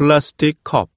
plastic cup